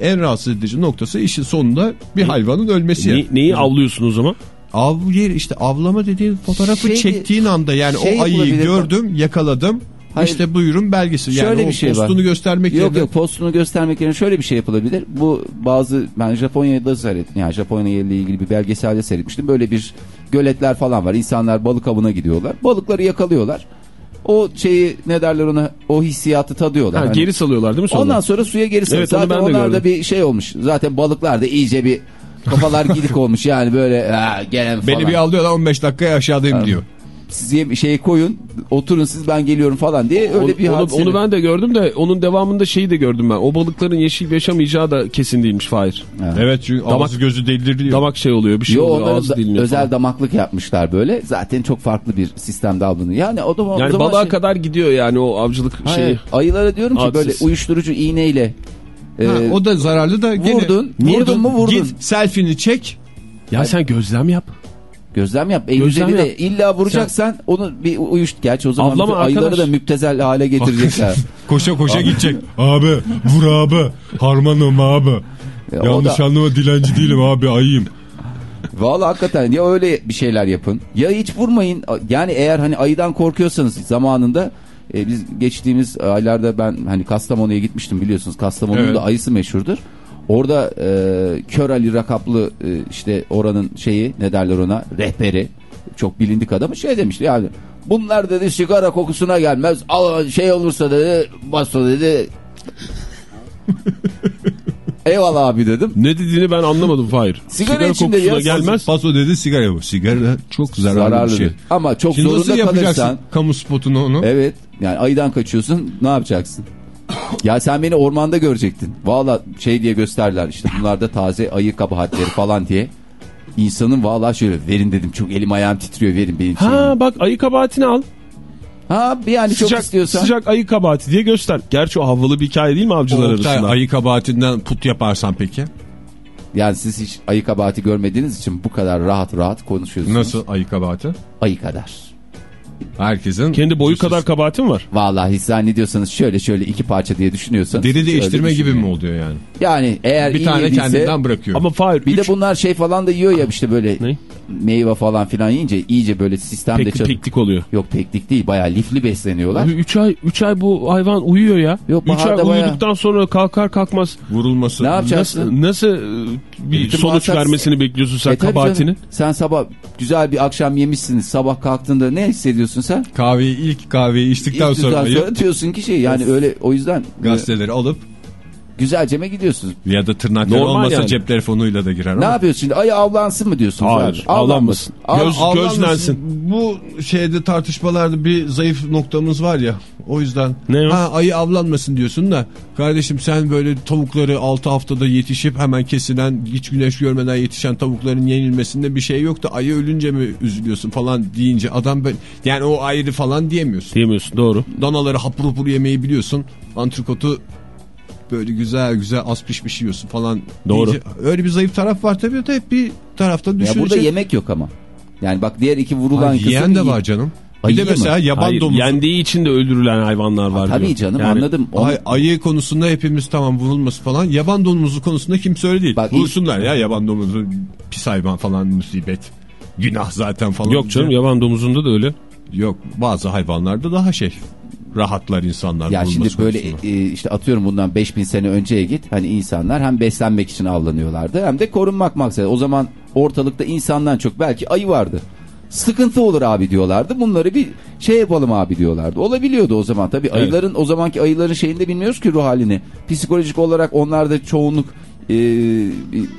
En rahatsız edici noktası işin sonunda bir hayvanın ölmesi. Ne- yani. neyi avlıyorsun o zaman? Av yer işte avlama dediğin fotoğrafı Şey- çektiğin anda yani şey o ayıyı gördüm yakaladım. Hayır. İşte buyurun belgesi. Yani Şöyle bir şey var. postunu göstermek Yok yerine yok postunu göstermek yerine şöyle bir şey yapılabilir. Bu bazı ben Japonya'da seyrettim. Yani Japonya ile ilgili bir belgeselde seyretmiştim. Böyle bir göletler falan var. İnsanlar balık avına gidiyorlar. Balıkları yakalıyorlar. O şeyi ne derler ona o hissiyatı tadıyorlar. Ha, Hani geri salıyorlar değil mi sonra? Ondan sonra suya geri salıyor. Evet, Zaten ben de onlarda gördüm. bir şey olmuş. Zaten balıklar da iyice bir kafalar gidik olmuş. Yani böyle ha, gelen falan. beni bir alıyorlar 15 dakikaya aşağıdayım diyor. Siz şey koyun oturun siz ben geliyorum falan diye öyle Onu- bir onu, onu ben de gördüm de onun devamında şeyi de gördüm ben. O balıkların yeşil yaşamayacağı da kesin değilmiş Fahir. Evet çünkü Damak- ağzı gözü deliriliyor. Damak şey oluyor bir şey Yo oluyor ağzı da özel falan. damaklık yapmışlar böyle. Zaten çok farklı bir sistemde avlanıyor. Yani o da o Yani zaman balığa şey- kadar gidiyor yani o avcılık Hayır, şeyi. ayılara diyorum ki böyle uyuşturucu iğneyle e, Ha, o da zararlı da gene vurdun, vurdun mu vurdun. Git selfie'ni çek. Ya sen gözlem yap. Gözlem yap. E, Gözlem 150 de illa vuracaksan onu bir uyuşt. Gerçi o zaman Avlama bütün ayıları arkadaş. da müptezel hale getirecekler. Koşa koşa gidecek. Abi vur abi. Harmanım abi. O Yanlış da- anlama dilenci değilim abi ayıyım. Vallahi hakikaten ya öyle bir şeyler yapın ya hiç vurmayın. Yani eğer hani ayıdan korkuyorsanız zamanında e, biz geçtiğimiz aylarda ben hani Kastamonu'ya gitmiştim biliyorsunuz. Kastamonu'nun Evet. da ayısı meşhurdur. Orada e, Kör Ali rakaplı e, işte oranın şeyi ne derler ona rehberi çok bilindik adamı şey demişti yani bunlar dedi sigara kokusuna gelmez al şey olursa dedi basso dedi eyvallah abi dedim Ne dediğini ben anlamadım Fahir. Sigara içinde kokusuna gelmez. Paso dedi sigara bu. Sigara çok zararlı, zararlı bir şey. ama çok Şimdi nasıl zorunda yapacaksın kalırsan kamu spotunu onu? Evet. Yani ayıdan kaçıyorsun. Ne yapacaksın? Ya sen beni ormanda görecektin. Valla şey diye gösterdiler işte bunlarda taze ayı kabahatleri falan diye. İnsanın valla şöyle verin dedim çok elim ayağım titriyor verin benim şeyimi. Ha bak ayı kabahatini al. Ha bir yani çok Sıcak, istiyorsan. sıcak ayı kabahati diye göster. Gerçi o havalı bir hikaye değil mi avcılar Oktay, arasında? ayı kabahatinden put yaparsan peki? Yani siz hiç ayı kabahati görmediğiniz için bu kadar rahat rahat konuşuyorsunuz. Nasıl ayı kabahati? Ayı kadar. Herkesin Kendi boyu kadar kabahatin var. Vallahi zannediyorsanız şöyle şöyle iki parça diye düşünüyorsanız. Deri değiştirme gibi mi oluyor yani? Yani eğer Bir tane yediyse- kendinden bırakıyor. Ama Fahir Bir üç- de bunlar şey falan da yiyor ya işte böyle Ne? meyve falan filan yiyince iyice böyle sistemde pek, çat- peklik oluyor. Yok peklik değil bayağı lifli besleniyorlar. Abi 3 ay 3 ay bu hayvan uyuyor ya. Yok, 3 ay bayağı- uyuduktan sonra kalkar kalkmaz Vurulması. Ne yapacaksın? nasıl nasıl e, bir Bütün sonuç muhakkak- vermesini bekliyorsun sen E kabahatini? canım, Sen sabah güzel bir akşam yemişsiniz. Sabah kalktığında ne hissediyorsun sen? Kahveyi ilk kahveyi içtikten İlk sonra, ayı diyorsun ki şey yani öyle o yüzden e, gazeteleri alıp güzelceme gidiyorsun. ya da tırnakları Normal olmasa yani. cep telefonuyla da girer Ne ama. yapıyorsun şimdi? Ayı avlansın mı diyorsun? Hayır, avlanmasın. Göz- Avlanmasın. gözlensin. Bu şeyde tartışmalarda bir zayıf noktamız var ya. O yüzden Ne ha, ayı avlanmasın diyorsun da kardeşim sen böyle tavukları 6 haftada yetişip hemen kesilen hiç güneş görmeden yetişen tavukların yenilmesinde bir şey yok da ayı ölünce mi üzülüyorsun falan deyince adam böyle yani o ayrı falan diyemiyorsun. Diyemiyorsun doğru. Danaları hapur hapur yemeyi biliyorsun. Antrikotu böyle güzel güzel az pişmiş yiyorsun falan. Doğru. deyince öyle bir zayıf taraf var tabii de hep bir taraftan Ya düşünecek. burada yemek yok ama. Yani bak diğer iki vurulan Ay, kısım yiyen de var canım. Bir Ayı de mı? mesela yaban Hayır, domuzu. yendiği için de öldürülen hayvanlar var Tabii diyor. canım Yani anladım. Onu- Ay, ayı konusunda hepimiz tamam vurulması falan. Yaban domuzu konusunda kimse öyle değil. Bak, Vursunlar ya yaban domuzu pis hayvan falan musibet. Günah zaten falan. Yok canım yaban domuzunda da öyle. Yok bazı hayvanlarda daha şey rahatlar insanlar. Ya şimdi böyle konusunda. e, işte atıyorum bundan 5000 sene önceye git. Hani insanlar hem beslenmek için avlanıyorlardı hem de korunmak maksadı. O zaman ortalıkta insandan çok belki ayı vardı. Sıkıntı olur abi diyorlardı. Bunları bir şey yapalım abi diyorlardı. Olabiliyordu o zaman. Tabii ayıların o zamanki ayıların şeyinde bilmiyoruz ki ruh halini. Psikolojik olarak onlar da çoğunluk e,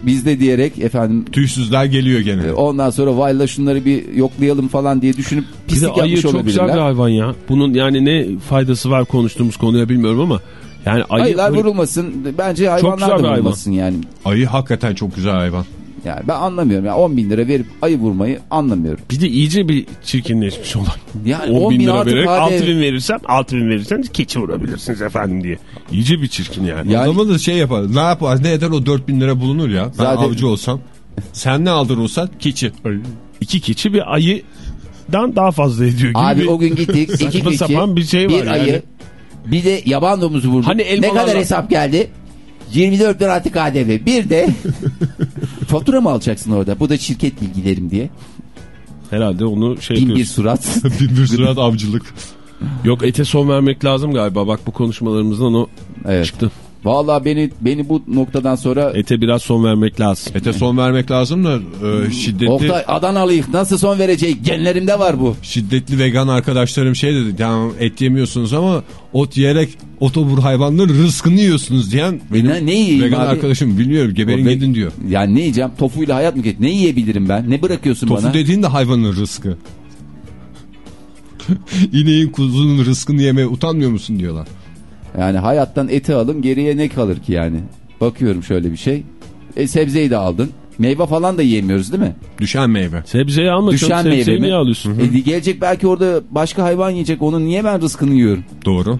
bizde diyerek efendim Tüysüzler geliyor gene. e, ondan sonra vayla şunları bir yoklayalım falan diye düşünüp pislik ayı yapmış çok güzel bir hayvan ya. Bunun yani ne faydası var konuştuğumuz konuya bilmiyorum ama yani ayı Ayılar vurulmasın. Bence hayvanlar da hayvan. vurulmasın yani. Ayı hakikaten çok güzel hayvan. Yani ben anlamıyorum. Yani 10 bin lira verip ayı vurmayı anlamıyorum. bir de iyice bir çirkinleşmiş olan. Yani 10 bin lira artık vererek hadi- 6 bin verirsen 6 bin verirsen keçi vurabilirsiniz efendim diye. İyice bir çirkin yani. Yani- Adamı da şey yapar. Ne yapar? Ne eder o 4000 lira bulunur ya. Ben Zaten- avcı olsam. Sen ne aldın olsan? Keçi. İki keçi bir ayıdan daha fazla ediyor gibi Abi bir- o gün gittik. iki keçi, sapan bir şey var bir yani. ayı, bir de yaban domuzu vurduk. Hani ne kadar hesap geldi? 24 lira KDV. Bir de fatura mı alacaksın orada? Bu da şirket bilgilerim diye. Herhalde onu şey Bin bir surat. Bin bir surat avcılık. Yok ete son vermek lazım galiba. Bak bu konuşmalarımızdan o evet. çıktı. Vallahi beni beni bu noktadan sonra Ete biraz son vermek lazım. Ete son vermek lazım da e, şiddetli Oktay Adanalıyık nasıl son verecek? Genlerimde var bu. şiddetli vegan arkadaşlarım şey dedi. Yani et yemiyorsunuz ama ot yiyerek otobur hayvanların rızkını yiyorsunuz diyen benim Ne- ne yiyeyim vegan abi? arkadaşım bilmiyorum geberin gidin diyor. Yani ne yiyeceğim? Tofuyla hayat mı geçti? Ne yiyebilirim ben? Ne bırakıyorsun Tofu bana? dediğin de hayvanın rızkı. İneğin kuzunun rızkını yemeye utanmıyor musun diyorlar. Yani hayattan eti alın geriye ne kalır ki yani? Bakıyorum şöyle bir şey. E, sebzeyi de aldın. Meyve falan da yiyemiyoruz değil mi? Düşen meyve. Sebzeyi alma. Düşen meyve sebzeyi mi? niye alıyorsun? E, gelecek belki orada başka hayvan yiyecek. Onun niye ben rızkını yiyorum? Doğru.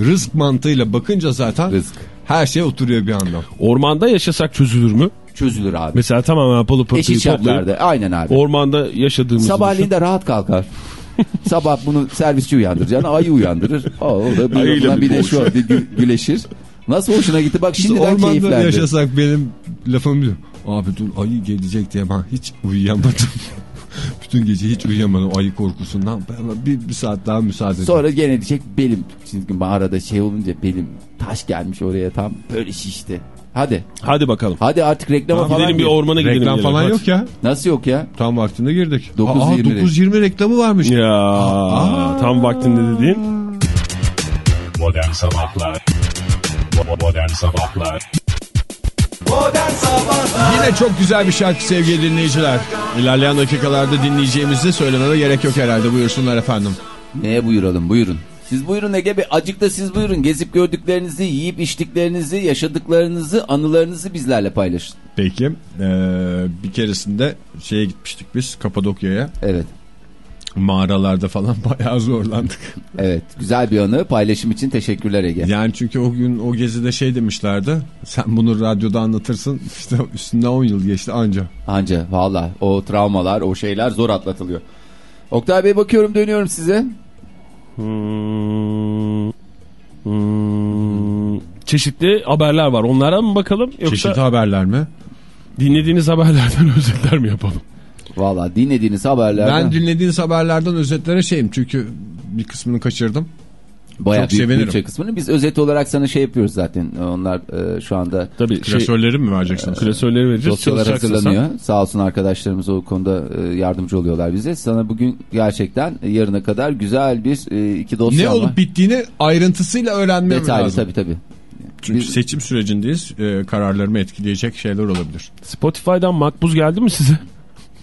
Rızk mantığıyla bakınca zaten Rızk. her şey oturuyor bir anda. Ormanda yaşasak çözülür mü? Çözülür abi. Mesela tamamen pılı pırtıyı toplayıp. Aynen abi. ormanda yaşadığımızı Sabahleyin de rahat kalkar. Sabah bunu servisçi uyandıracağını ayı uyandırır. O da bir, Ayıyla onunla bir bir de şu an bir gü- güleşir. Nasıl hoşuna gitti? Bak şimdiden Ormanda keyiflendi. yaşasak benim lafım biliyor. Abi dur ayı gelecek diye ben hiç uyuyamadım. Bütün gece hiç uyuyamadım ayı korkusundan. Bir, bir saat daha müsaade edin. Sonra gene diyecek belim. Çünkü mağarada şey olunca belim taş gelmiş oraya tam böyle şişti. Hadi. Hadi bakalım. Hadi artık reklama falan Gidelim bir ormana gidelim. Reklam falan Hadi. yok ya. Nasıl yok ya? Tam vaktinde girdik. 9.20 Aa, 9.20 reklamı varmış. Ya tam vaktinde dediğin. Modern Sabahlar Modern Sabahlar Modern Sabahlar Yine çok güzel bir şarkı sevgili dinleyiciler. İlerleyen dakikalarda dinleyeceğimizi söylememe gerek yok herhalde. Buyursunlar efendim. Neye buyuralım buyurun. Siz buyurun Ege Bey. Acık da siz buyurun. Gezip gördüklerinizi, yiyip içtiklerinizi, yaşadıklarınızı, anılarınızı bizlerle paylaşın. Peki. Ee, bir keresinde şeye gitmiştik biz Kapadokya'ya. Evet. Mağaralarda falan bayağı zorlandık. Evet. Güzel bir anı. Paylaşım için teşekkürler Ege. Yani çünkü o gün o gezide şey demişlerdi. Sen bunu radyoda anlatırsın. İşte üstünden 10 yıl geçti anca. Anca valla o travmalar, o şeyler zor atlatılıyor. Oktay Bey bakıyorum dönüyorum size. Hmm, hmm, çeşitli haberler var. Onlara mı bakalım yoksa Çeşitli haberler mi? dinlediğiniz haberlerden özetler mi yapalım? Valla dinlediğiniz haberlerden Ben dinlediğiniz haberlerden özetlere şeyim. Çünkü bir kısmını kaçırdım. Bayağı çok büyük sevinirim. bütçe kısmını biz özet olarak sana şey yapıyoruz zaten. Onlar e, şu anda Tabii şey, Klasörleri mi vereceksiniz? klasörleri vereceğiz. dosyalar hazırlanıyor. Sağ olsun arkadaşlarımız o konuda e, yardımcı oluyorlar bize. Sana bugün gerçekten e, yarına kadar güzel bir e, iki dosya Ne ama olup bittiğini ayrıntısıyla öğrenmem detaylı lazım. tabii tabii. Çünkü Biz- seçim sürecindeyiz. Ee, kararlarımı etkileyecek şeyler olabilir. sen. Spotify'dan makbuz geldi mi size?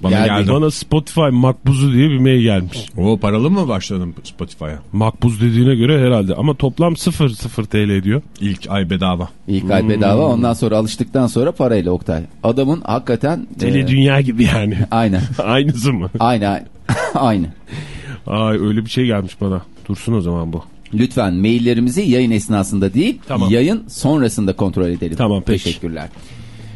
Bana Geldi. geldi. Bana Spotify makbuzu diye bir mail gelmiş. O paralı mı başladım Spotify'a? Makbuz dediğine göre herhalde ama toplam 0 0 TL ediyor. İlk ay bedava. İlk ay bedava ondan sonra alıştıktan sonra parayla Oktay. Adamın hakikaten Tele e, dünya gibi yani. aynen Aynısı mı? aynen aynı. Ay öyle bir şey gelmiş bana. Dursun o zaman bu. Lütfen maillerimizi yayın esnasında değil, Tamam. yayın sonrasında kontrol edelim. Tamam, peki. Teşekkürler.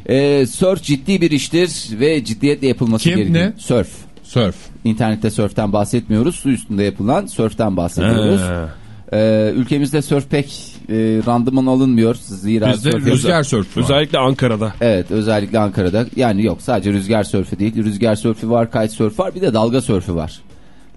Ee, surf ciddi bir iştir ve ciddiyetle yapılması Kim, gerekiyor. ne? Surf. Surf. İnternette surften bahsetmiyoruz. Su üstünde yapılan surften bahsediyoruz. Ee, ülkemizde surf pek e, randıman alınmıyor. Zira Bizde surf- rüzgar sörfü özellikle Ankara'da. Evet özellikle Ankara'da. Yani yok sadece rüzgar sörfü değil. Rüzgar sörfü var, kite sörfü var bir de dalga sörfü var.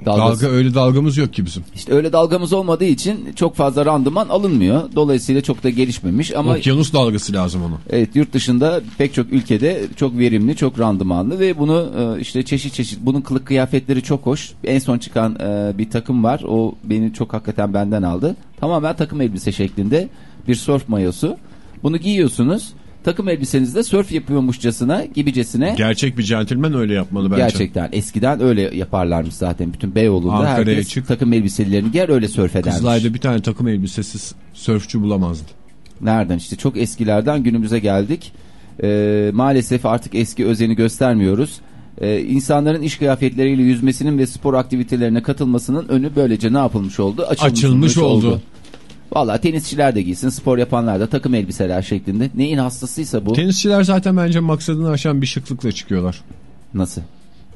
Dalgası. Dalga öyle dalgamız yok ki bizim. İşte öyle dalgamız olmadığı için çok fazla randıman alınmıyor. Dolayısıyla çok da gelişmemiş ama Okyanus dalgası lazım onu. evet yurt dışında pek çok ülkede çok verimli, çok randımanlı ve bunu e, işte çeşit çeşit bunun kılık kıyafetleri çok hoş. En son çıkan e, bir takım var. O beni çok hakikaten benden aldı. Tamamen takım elbise şeklinde bir surf mayosu. Bunu giyiyorsunuz. Takım elbisenizde surf yapıyormuşçasına, gibicesine. Gerçek bir centilmen öyle yapmalı bence. Gerçekten eskiden öyle yaparlarmış zaten bütün Beyoğlu'nda Ankara'ya herkes çık. takım elbiselerini giyer öyle surf edermiş. Kızılay'da bir tane takım elbisesiz sörfçü bulamazdı. Nereden işte çok eskilerden günümüze geldik. Ee, maalesef artık eski özeni göstermiyoruz. Ee, insanların iş kıyafetleriyle yüzmesinin ve spor aktivitelerine katılmasının önü böylece ne yapılmış oldu? Açılmış oldu. Valla tenisçiler de giysin, spor yapanlar da takım elbiseler şeklinde. Neyin hastasıysa bu. Tenisçiler zaten bence maksadını aşan bir şıklıkla çıkıyorlar. Nasıl?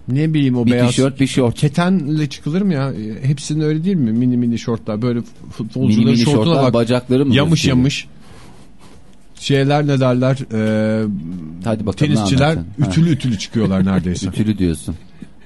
Ne bileyim o Bir beyaz tişört, bir şort. ketenle çıkılır mı ya? E, Hepsinin öyle değil mi? Mini mini şortlar böyle futbolcuların Mini mini şortuna şortlar, bak. bacakları mı? Yamış gözüküyor? yamış. Şeyler ne derler? E, Hadi bakalım ne tenisçiler? Ha. ütülü ütülü çıkıyorlar neredeyse. Ütülü diyorsun.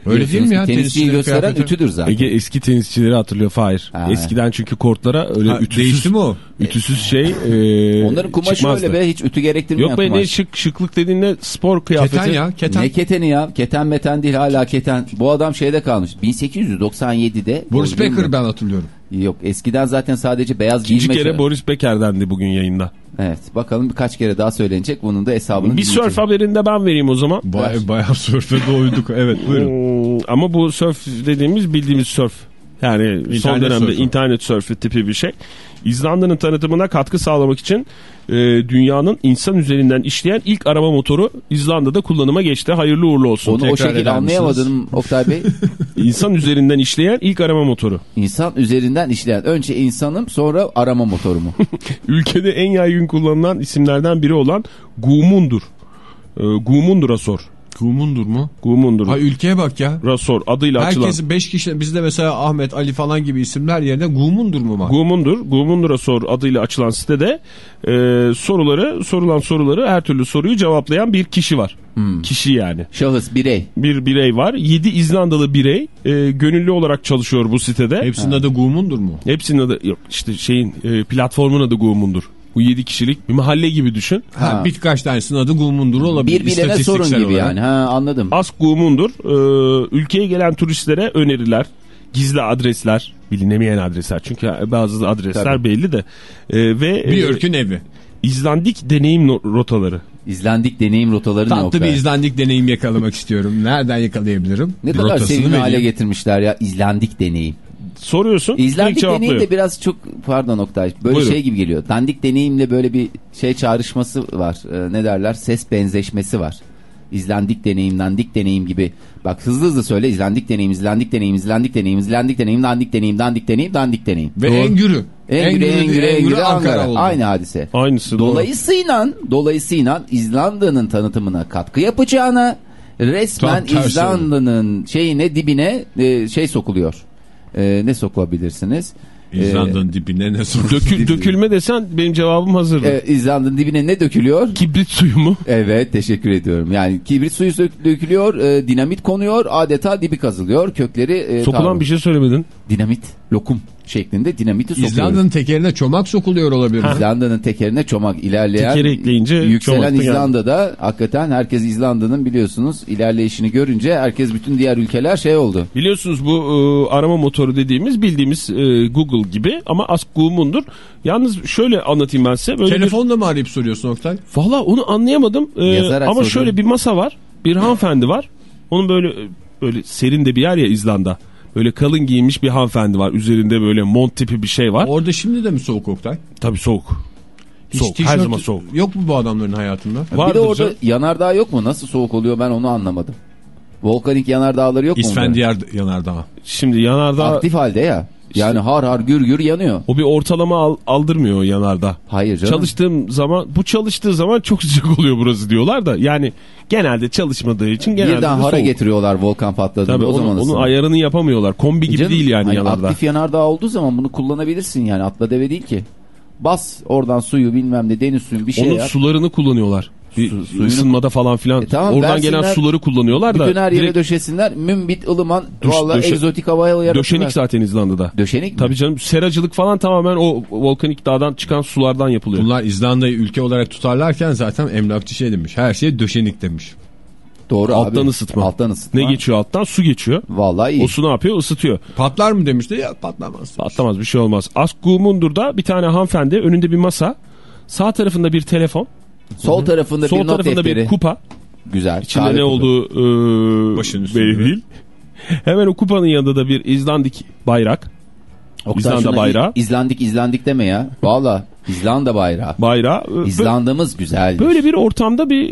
Öyle değil mi ya? Tenisçiyi gösteren kıyafeti. ütüdür zaten. Ege eski tenisçileri hatırlıyor Fahir. Ha. Eskiden çünkü kortlara öyle Ha, ütüsüz, değişti mi o? ütüsüz şey e, Onların kumaşı çıkmazdı. öyle be hiç ütü gerektirmeyen Yok be ne kumaş. şık şıklık dediğinde spor kıyafeti. Keten ya keten. Ne keteni ya? Keten meten değil hala keten. Bu adam şeyde kalmış. 1897'de. Boris? Becker ben hatırlıyorum. Yok eskiden zaten sadece beyaz İkinci giyinme. kere Boris Beker'dendi bugün yayında. Evet bakalım birkaç kere daha söylenecek. Bunun da hesabını. Bir surf haberinde ben vereyim o zaman. Baya, bayağı sörfe doyduk. Evet buyurun. Hmm, ama bu surf dediğimiz bildiğimiz surf. Yani son İnternet dönemde surfu. internet surfi tipi bir şey. İzlanda'nın tanıtımına katkı sağlamak için e, dünyanın insan üzerinden işleyen ilk arama motoru İzlanda'da kullanıma geçti. Hayırlı uğurlu olsun. Onu o Tekrar şekilde eder misiniz? anlayamadım Oktay Bey. İnsan üzerinden işleyen ilk arama motoru. İnsan üzerinden işleyen. Önce insanım sonra arama motoru mu? Ülkede en yaygın kullanılan isimlerden biri olan Gumundur. E, Gumundur Rasor. Kumundur mu? Gumundur Ha ülkeye bak ya. Rasor adıyla açılan. Herkes 5 kişi bizde mesela Ahmet Ali falan gibi isimler yerine Gumundur mu var? Gumundur, Gumundur Rasor adıyla açılan sitede e, soruları, sorulan soruları her türlü soruyu cevaplayan bir kişi var. Kişi yani. Şahıs, birey. Bir birey var. 7 İzlandalı birey e, gönüllü olarak çalışıyor bu sitede. Hepsinin adı Gumundur mu? Hepsinin adı yok işte şeyin e, platformun adı Gumundur. Bu 7 kişilik bir mahalle gibi düşün. Ha. Ha. Birkaç tanesinin adı Gumundur olabilir. Bir bilene sorun gibi olarak. yani. Ha anladım. Ask Gumundur e, ülkeye gelen turistlere öneriler, gizli adresler, bilinemeyen adresler. Çünkü bazı adresler Tabii. belli de. E, ve Bir e, ırkın evi. İzlandik deneyim rotaları. İzlendik deneyim rotaları ne Tatlı Oktay? bir izlendik deneyim yakalamak istiyorum. Nereden yakalayabilirim? Ne kadar Rotasını sevimli hale getirmişler ya izlendik deneyim. Soruyorsun. cevaplıyor. deneyim de biraz çok pardon Oktay böyle Buyurun. şey gibi geliyor. Dandik deneyimle böyle bir şey çağrışması var. Ee, ne derler? Ses benzeşmesi var. İzlendik deneyim, dandik deneyim gibi. Bak hızlı hızlı söyle. İzlendik deneyim, izlendik deneyim, izlendik deneyim, izlendik deneyim, dandik deneyim, dandik deneyim, dandik deneyim. Ve en gürü. Engüre, Engüre, Engüre, Ankara. oldu. Aynı hadise. Aynısı doğru. Dolayısıyla, dolayısıyla İzlanda'nın tanıtımına katkı yapacağına resmen İzlanda'nın şeyine dibine e, şey sokuluyor. E, ne sokabilirsiniz? İzlanda'nın dibine ne sorun? Dökül, dökülme desen benim cevabım hazırdı. E, İzlanda'nın dibine ne dökülüyor? Kibrit suyu mu? Evet teşekkür ediyorum. Yani kibrit suyu dökülüyor, e, dinamit konuyor, adeta dibi kazılıyor. Kökleri e, Sokulan pardon, bir şey söylemedin. dinamit, lokum şeklinde dinamiti sokuyoruz. İzlanda'nın tekerine çomak sokuluyor olabilir. İzlanda'nın tekerine çomak ilerleyen Tekeri ekleyince yükselen. İzlanda'da hakikaten herkes İzlanda'nın biliyorsunuz ilerleyişini görünce herkes bütün diğer ülkeler şey oldu. Biliyorsunuz bu e, arama motoru dediğimiz bildiğimiz e, Google gibi ama Ask Google'undur. Yalnız şöyle anlatayım ben size. Böyle bir- Telefonla mı arayıp soruyorsun Oktay? Valla onu anlayamadım. E, Yazarak ama sordum. şöyle bir masa var. Bir hanımefendi var. Onun böyle böyle serin de bir yer ya İzlanda. Böyle kalın giyinmiş bir hanımefendi var. Üzerinde böyle mont tipi bir şey var. Orada şimdi de mi soğuk Oktay? Tabii soğuk. Hiç Soğuk. Her zaman soğuk. Yok mu bu adamların hayatında? bir Vardır de orada canım. yanardağ yok mu? Nasıl soğuk oluyor ben onu anlamadım. Volkanik yanardağları yok mu? onların? İsfendiyar yanardağı. Şimdi yanardağ Aktif halde ya. Yani har har gür gür yanıyor. o bir ortalama al- aldırmıyor o yanardağ. Hayır canım. Çalıştığım zaman bu çalıştığı zaman çok sıcak oluyor burası diyorlar da yani genelde çalışmadığı için genelde Birden de hara soğuk. getiriyorlar volkan patladığında Tabii o onun, zaman onun ısınır. ayarını yapamıyorlar. Kombi gibi Canım, değil yani hani yanardağ. Aktif yanardağ olduğu zaman bunu kullanabilirsin yani atla deve değil ki. Bas oradan suyu bilmem ne deniz suyu bir şey Onun yap. sularını kullanıyorlar. Bir Su- suyunu- ısınmada falan filan. E tamam, Oradan gelen suları kullanıyorlar da. Bütün her yere direkt döşesinler. Mümbit, ılıman. Döş- Vallahi döşe- egzotik havaya yaratırlar. döşenik zaten İzlanda'da. Döşenik mi? Tabii canım seracılık falan tamamen o volkanik dağdan çıkan sulardan yapılıyor. Bunlar İzlanda'yı ülke olarak tutarlarken zaten emlakçı şey demiş. Her şey döşenik demiş. Doğru Alttan abi. ısıtma. Alttan ısıtma. Ne geçiyor alttan? Su geçiyor. Vallahi iyi. O su ne yapıyor? Isıtıyor. Patlar mı demişti ya patlamaz. Patlamaz bir şey olmaz. Askumundur'da bir tane hanımefendi önünde bir masa. Sağ tarafında bir telefon. Sol tarafında Sol bir not tarafında defteri. bir kupa. Güzel. İçinde ne kupa. olduğu e, Başın belli değil. Hemen o kupanın yanında da bir İzlandik bayrak. Oktay İzlanda bayrağı. İzlandik İzlandik deme ya. Valla İzlanda bayrağı. Bayrağı. E, İzlanda'mız güzel. Böyle bir ortamda bir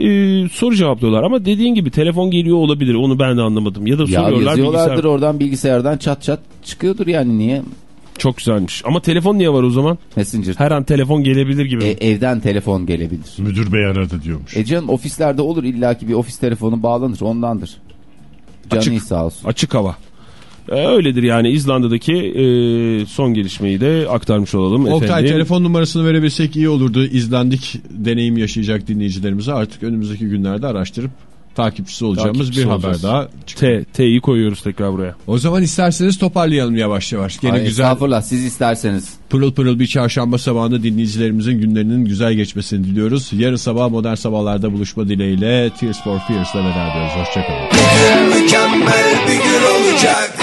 e, soru cevaplıyorlar ama dediğin gibi telefon geliyor olabilir onu ben de anlamadım ya da Ya soruyorlar yazıyorlardır bilgisayar. oradan bilgisayardan çat çat çıkıyordur yani niye? Çok güzelmiş ama telefon niye var o zaman? Messenger. Her an telefon gelebilir gibi. E, evden telefon gelebilir. Müdür bey aradı diyormuş. E canım ofislerde olur illaki bir ofis telefonu bağlanır ondandır. Canı Açık. iyi sağ olsun. Açık hava. E, öyledir yani İzlanda'daki e, son gelişmeyi de aktarmış olalım Oktay efendim. telefon numarasını verebilsek iyi olurdu. İzlandik deneyim yaşayacak dinleyicilerimize artık önümüzdeki günlerde araştırıp takipçisi olacağımız Takipçisi bir olacağız. haber daha. T, T'yi koyuyoruz tekrar buraya. O zaman isterseniz toparlayalım yavaş yavaş. Gene Ay, güzel Estağfurullah siz isterseniz. pırıl pırıl bir çarşamba sabahında dinleyicilerimizin günlerinin güzel geçmesini diliyoruz. Yarın sabah modern sabahlarda buluşma dileğiyle Tears for Fears'la veda ediyoruz. Hoşçakalın. Mükemmel bir gün olacak